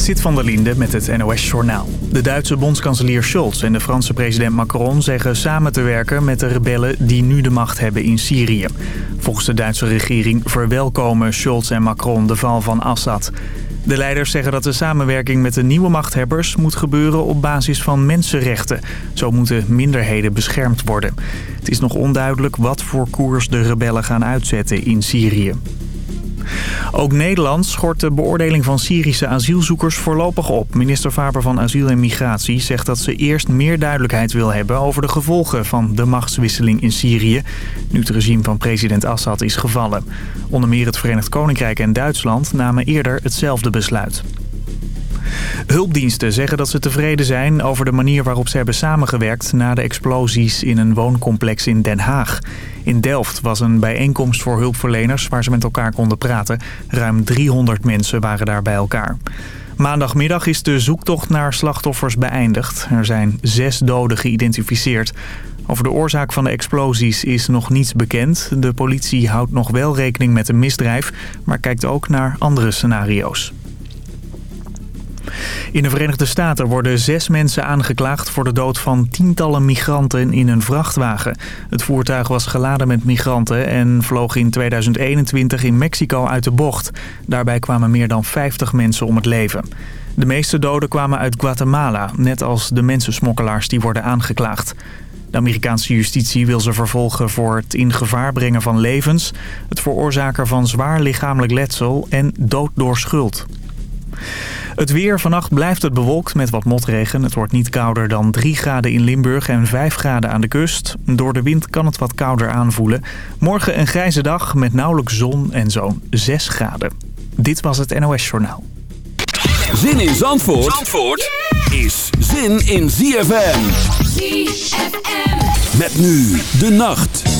Zit van der Linde met het NOS-journaal. De Duitse bondskanselier Scholz en de Franse president Macron zeggen samen te werken met de rebellen die nu de macht hebben in Syrië. Volgens de Duitse regering verwelkomen Scholz en Macron de val van Assad. De leiders zeggen dat de samenwerking met de nieuwe machthebbers moet gebeuren op basis van mensenrechten. Zo moeten minderheden beschermd worden. Het is nog onduidelijk wat voor koers de rebellen gaan uitzetten in Syrië. Ook Nederland schort de beoordeling van Syrische asielzoekers voorlopig op. Minister Faber van Asiel en Migratie zegt dat ze eerst meer duidelijkheid wil hebben... over de gevolgen van de machtswisseling in Syrië... nu het regime van president Assad is gevallen. Onder meer het Verenigd Koninkrijk en Duitsland namen eerder hetzelfde besluit. Hulpdiensten zeggen dat ze tevreden zijn over de manier waarop ze hebben samengewerkt... na de explosies in een wooncomplex in Den Haag. In Delft was een bijeenkomst voor hulpverleners waar ze met elkaar konden praten. Ruim 300 mensen waren daar bij elkaar. Maandagmiddag is de zoektocht naar slachtoffers beëindigd. Er zijn zes doden geïdentificeerd. Over de oorzaak van de explosies is nog niets bekend. De politie houdt nog wel rekening met een misdrijf, maar kijkt ook naar andere scenario's. In de Verenigde Staten worden zes mensen aangeklaagd voor de dood van tientallen migranten in een vrachtwagen. Het voertuig was geladen met migranten en vloog in 2021 in Mexico uit de bocht. Daarbij kwamen meer dan 50 mensen om het leven. De meeste doden kwamen uit Guatemala, net als de mensensmokkelaars die worden aangeklaagd. De Amerikaanse justitie wil ze vervolgen voor het in gevaar brengen van levens... het veroorzaken van zwaar lichamelijk letsel en dood door schuld. Het weer. Vannacht blijft het bewolkt met wat motregen. Het wordt niet kouder dan 3 graden in Limburg en 5 graden aan de kust. Door de wind kan het wat kouder aanvoelen. Morgen een grijze dag met nauwelijks zon en zo'n 6 graden. Dit was het NOS Journaal. Zin in Zandvoort, Zandvoort is zin in ZFM. ZFM. Met nu de nacht.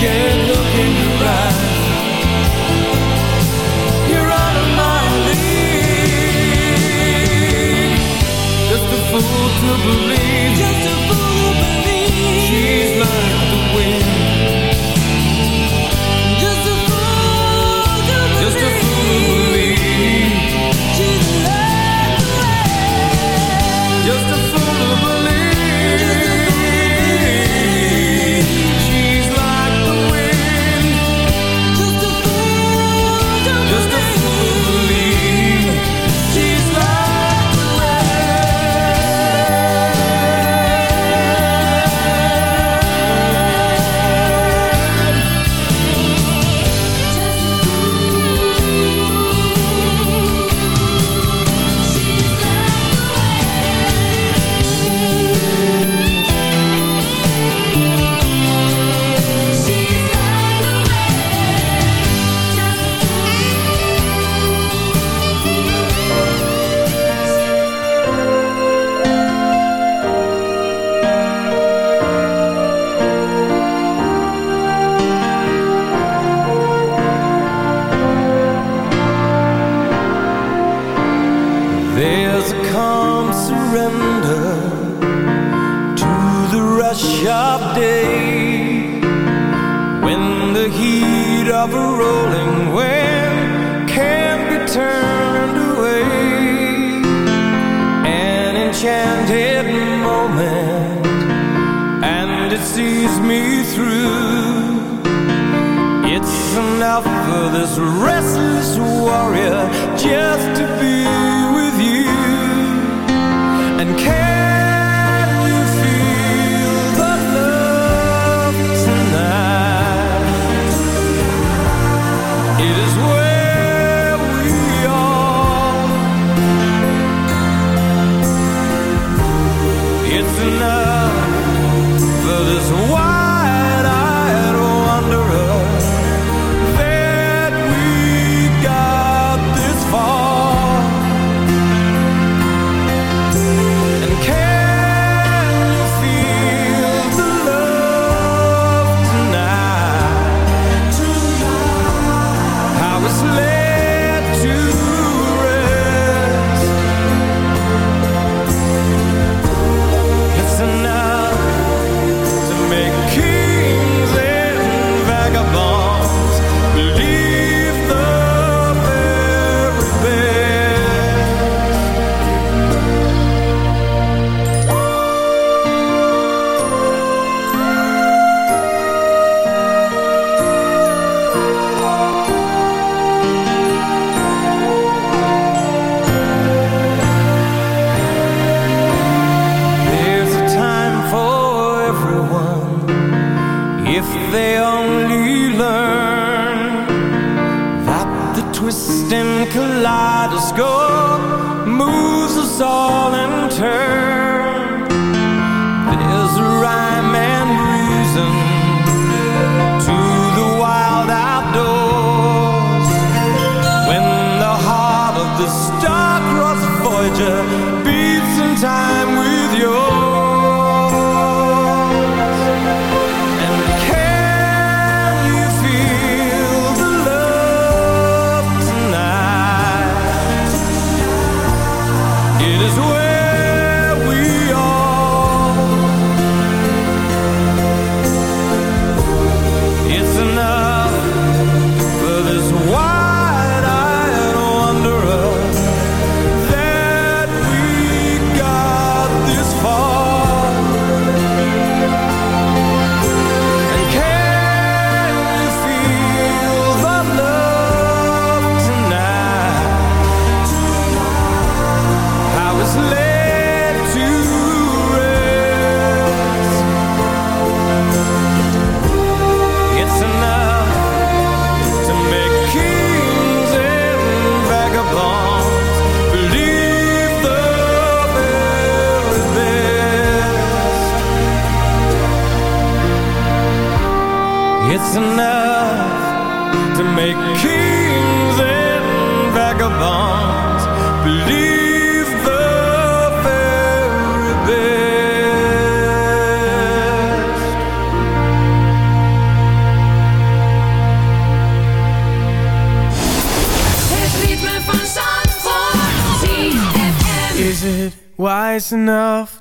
can't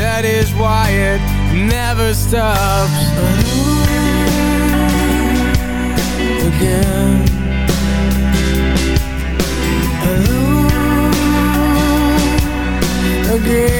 That is why it never stops. Again. Again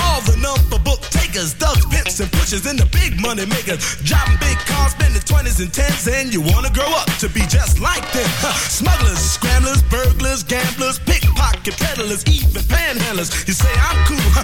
and the big money makers. Driving big cars, spending 20s and 10s, and you wanna grow up to be just like them. Huh. Smugglers, scramblers, burglars, gamblers, pickpocket peddlers, even panhandlers. You say I'm cool, huh,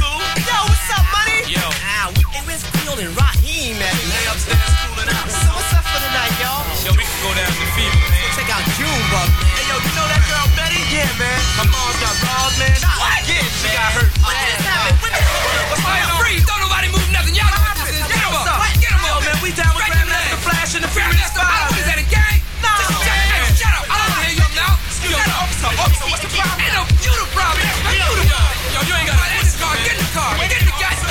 Yo. Hey, where's Field and Rahiem, man? Lay upstairs cooling out. So what's up for the night, y'all? Yo, we can go down to Fever, man. Check out Junebug, man. Hey, yo, you know that girl Betty? Yeah, man. Her mom's got robbed, man. What? Yeah, she got hurt. What just happened? What the What's going on? Freeze! Don't nobody move nothing. Y'all know what this is. Get up. up? Get 'em Yo, up. man, we down with in Grandmaster. Flash and the Furious Five. What is that, a gang? No, Just shut, hey, shut up. I don't wanna hear you up now. Up. officer. Officer, what's the problem? Ain't no you the problem. You the problem. Yo, you ain't got to this car. Get in the car. Get in the gas. Get in the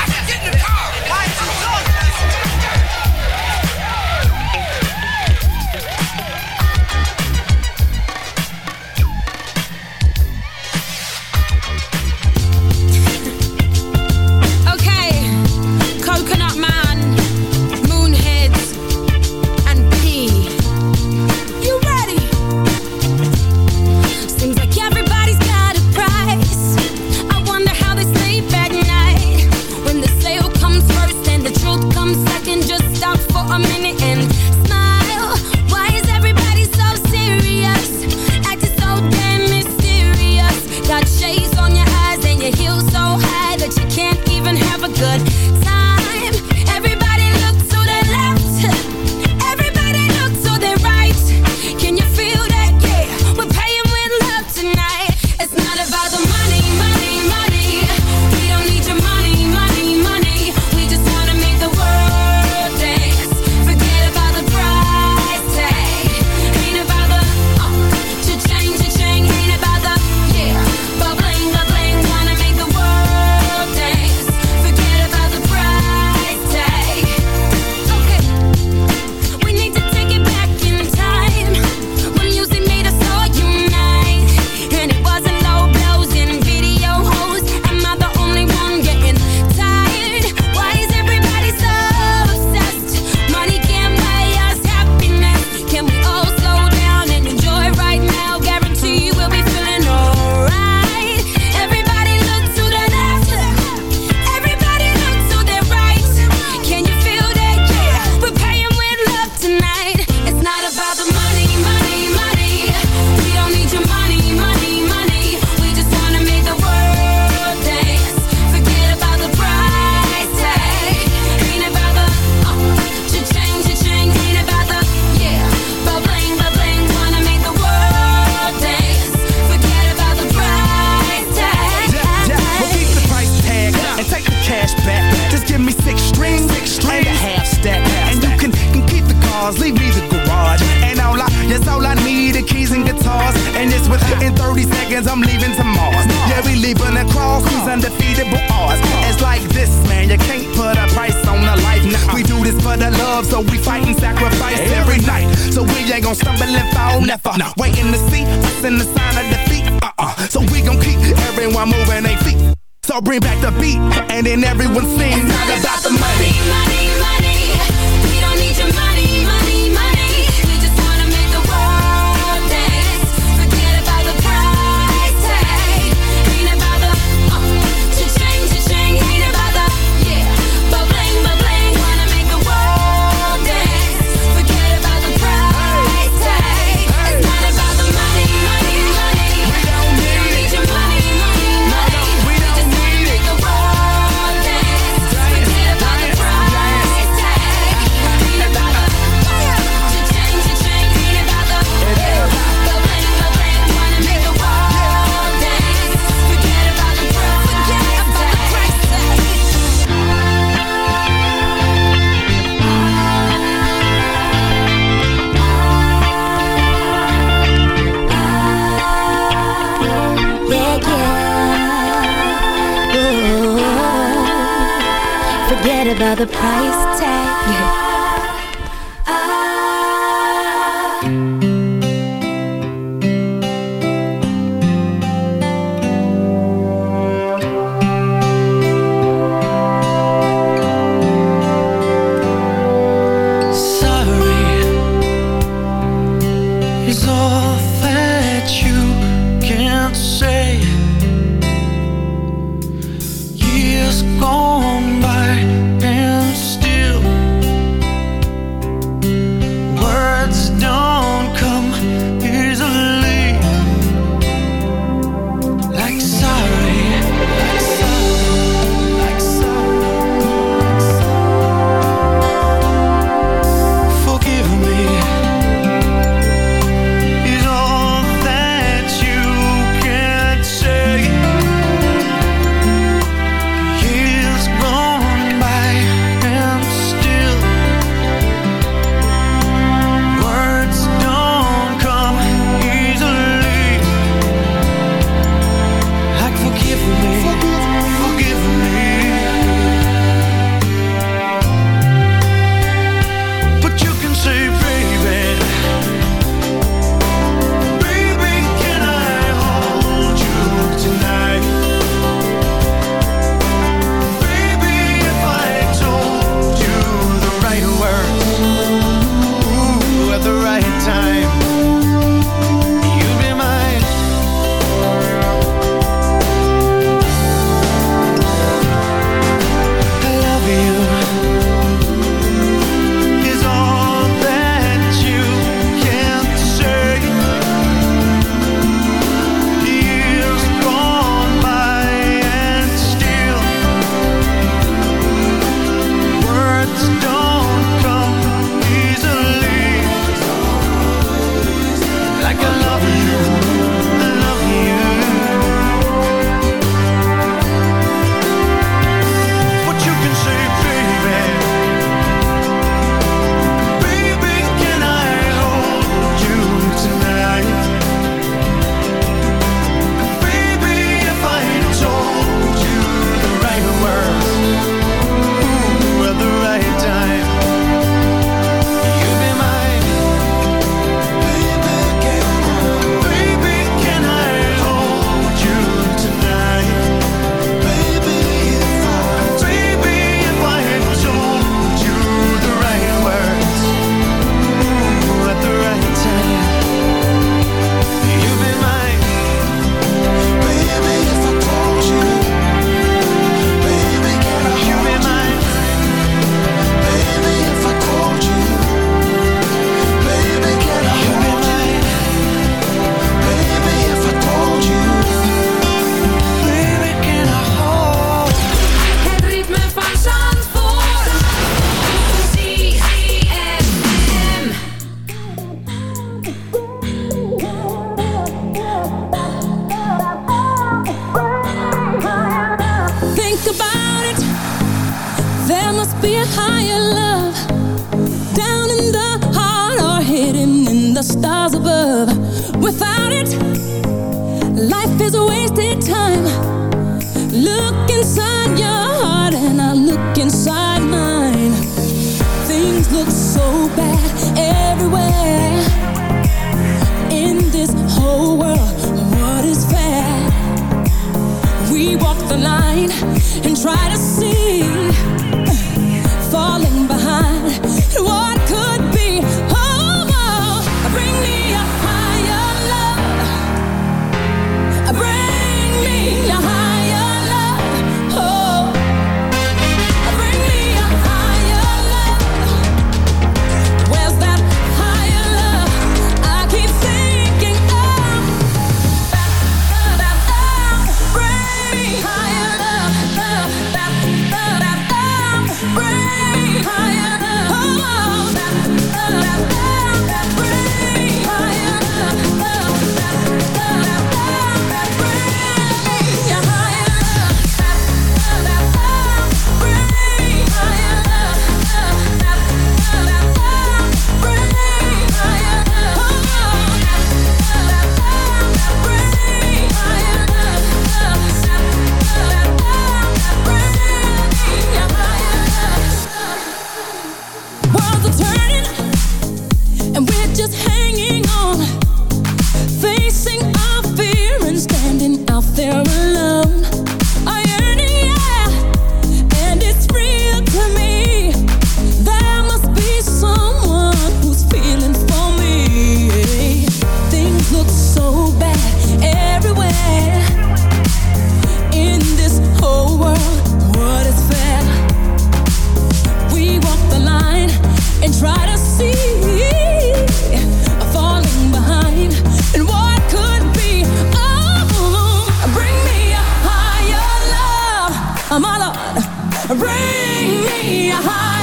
Bring me a higher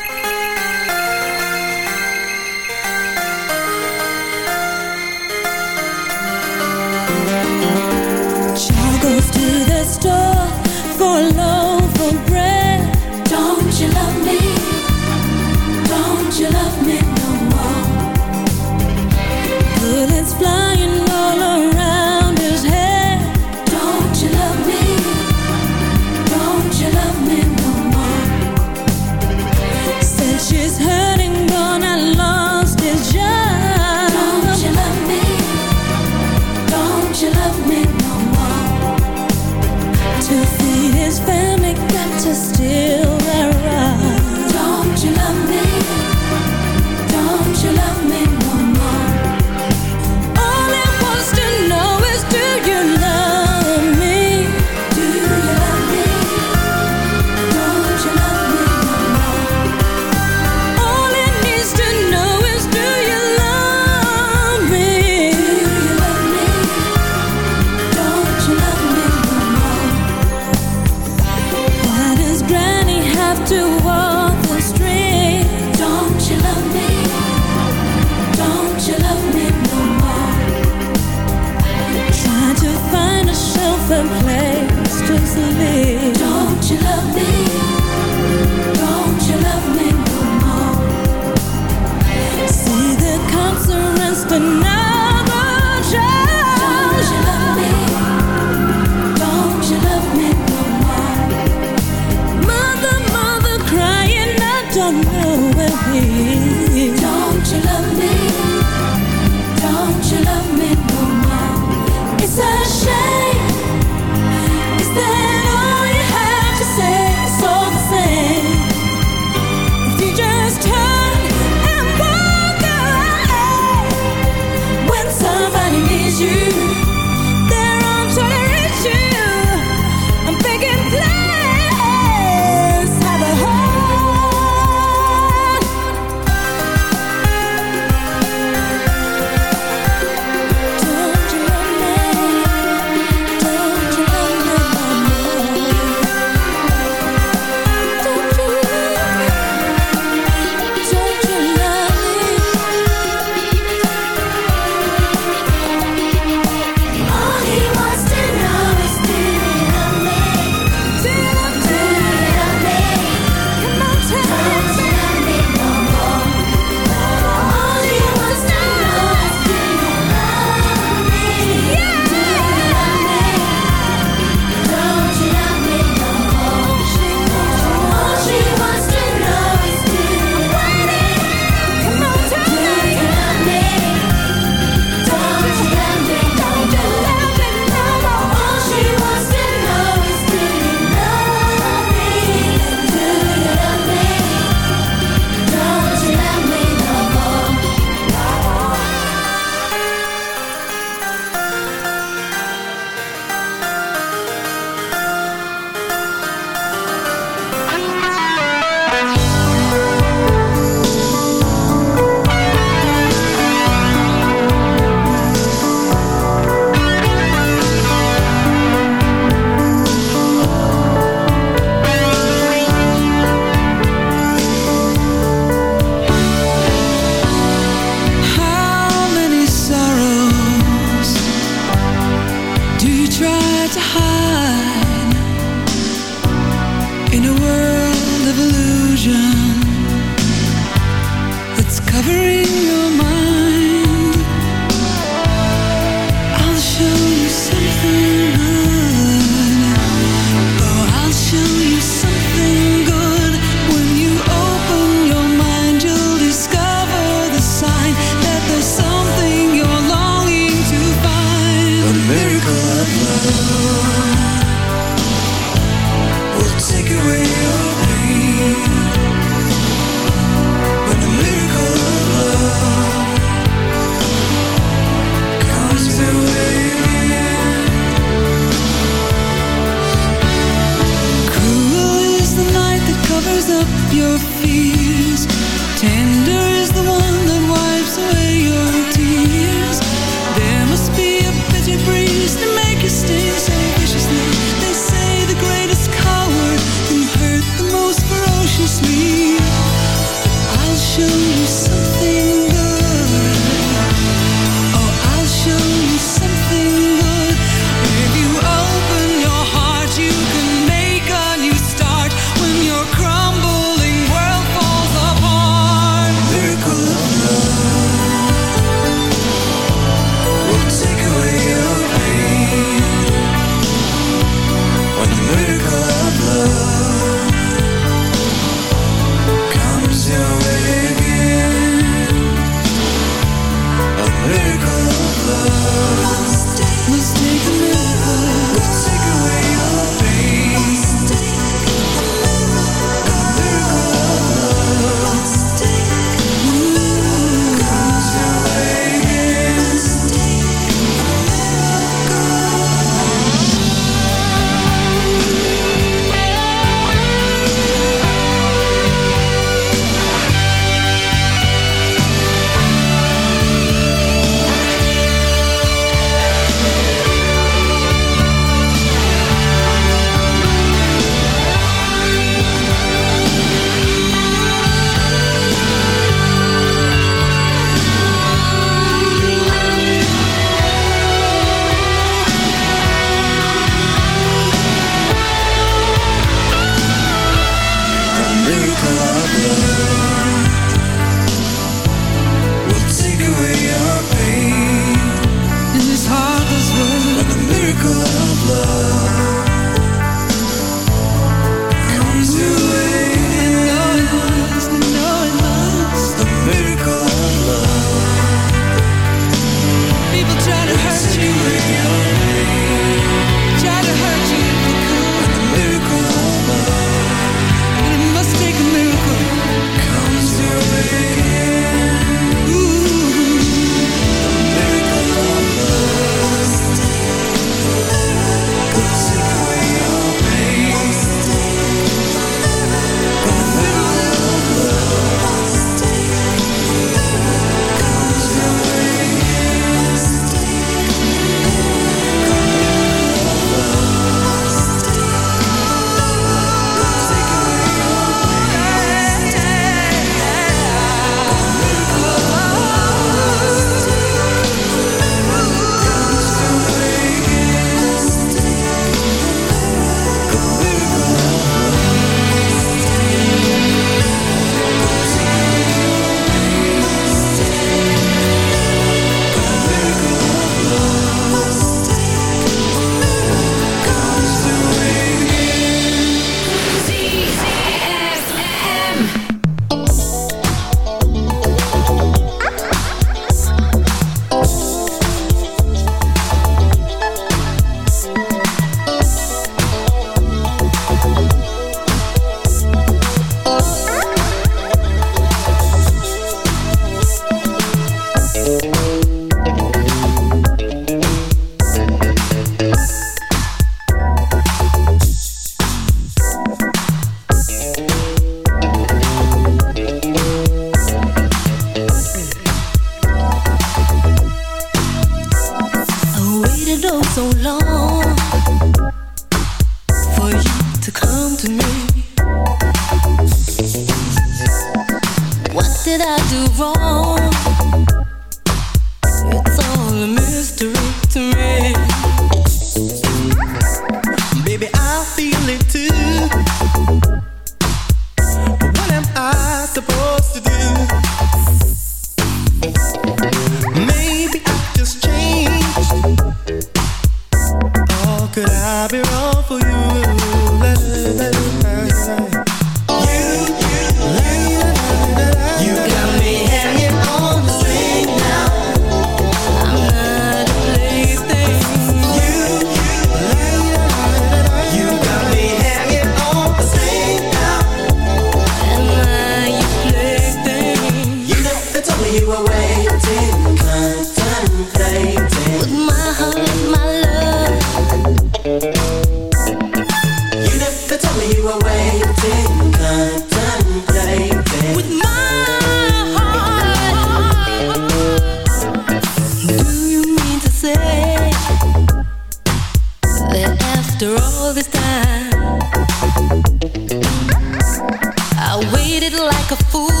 like a fool.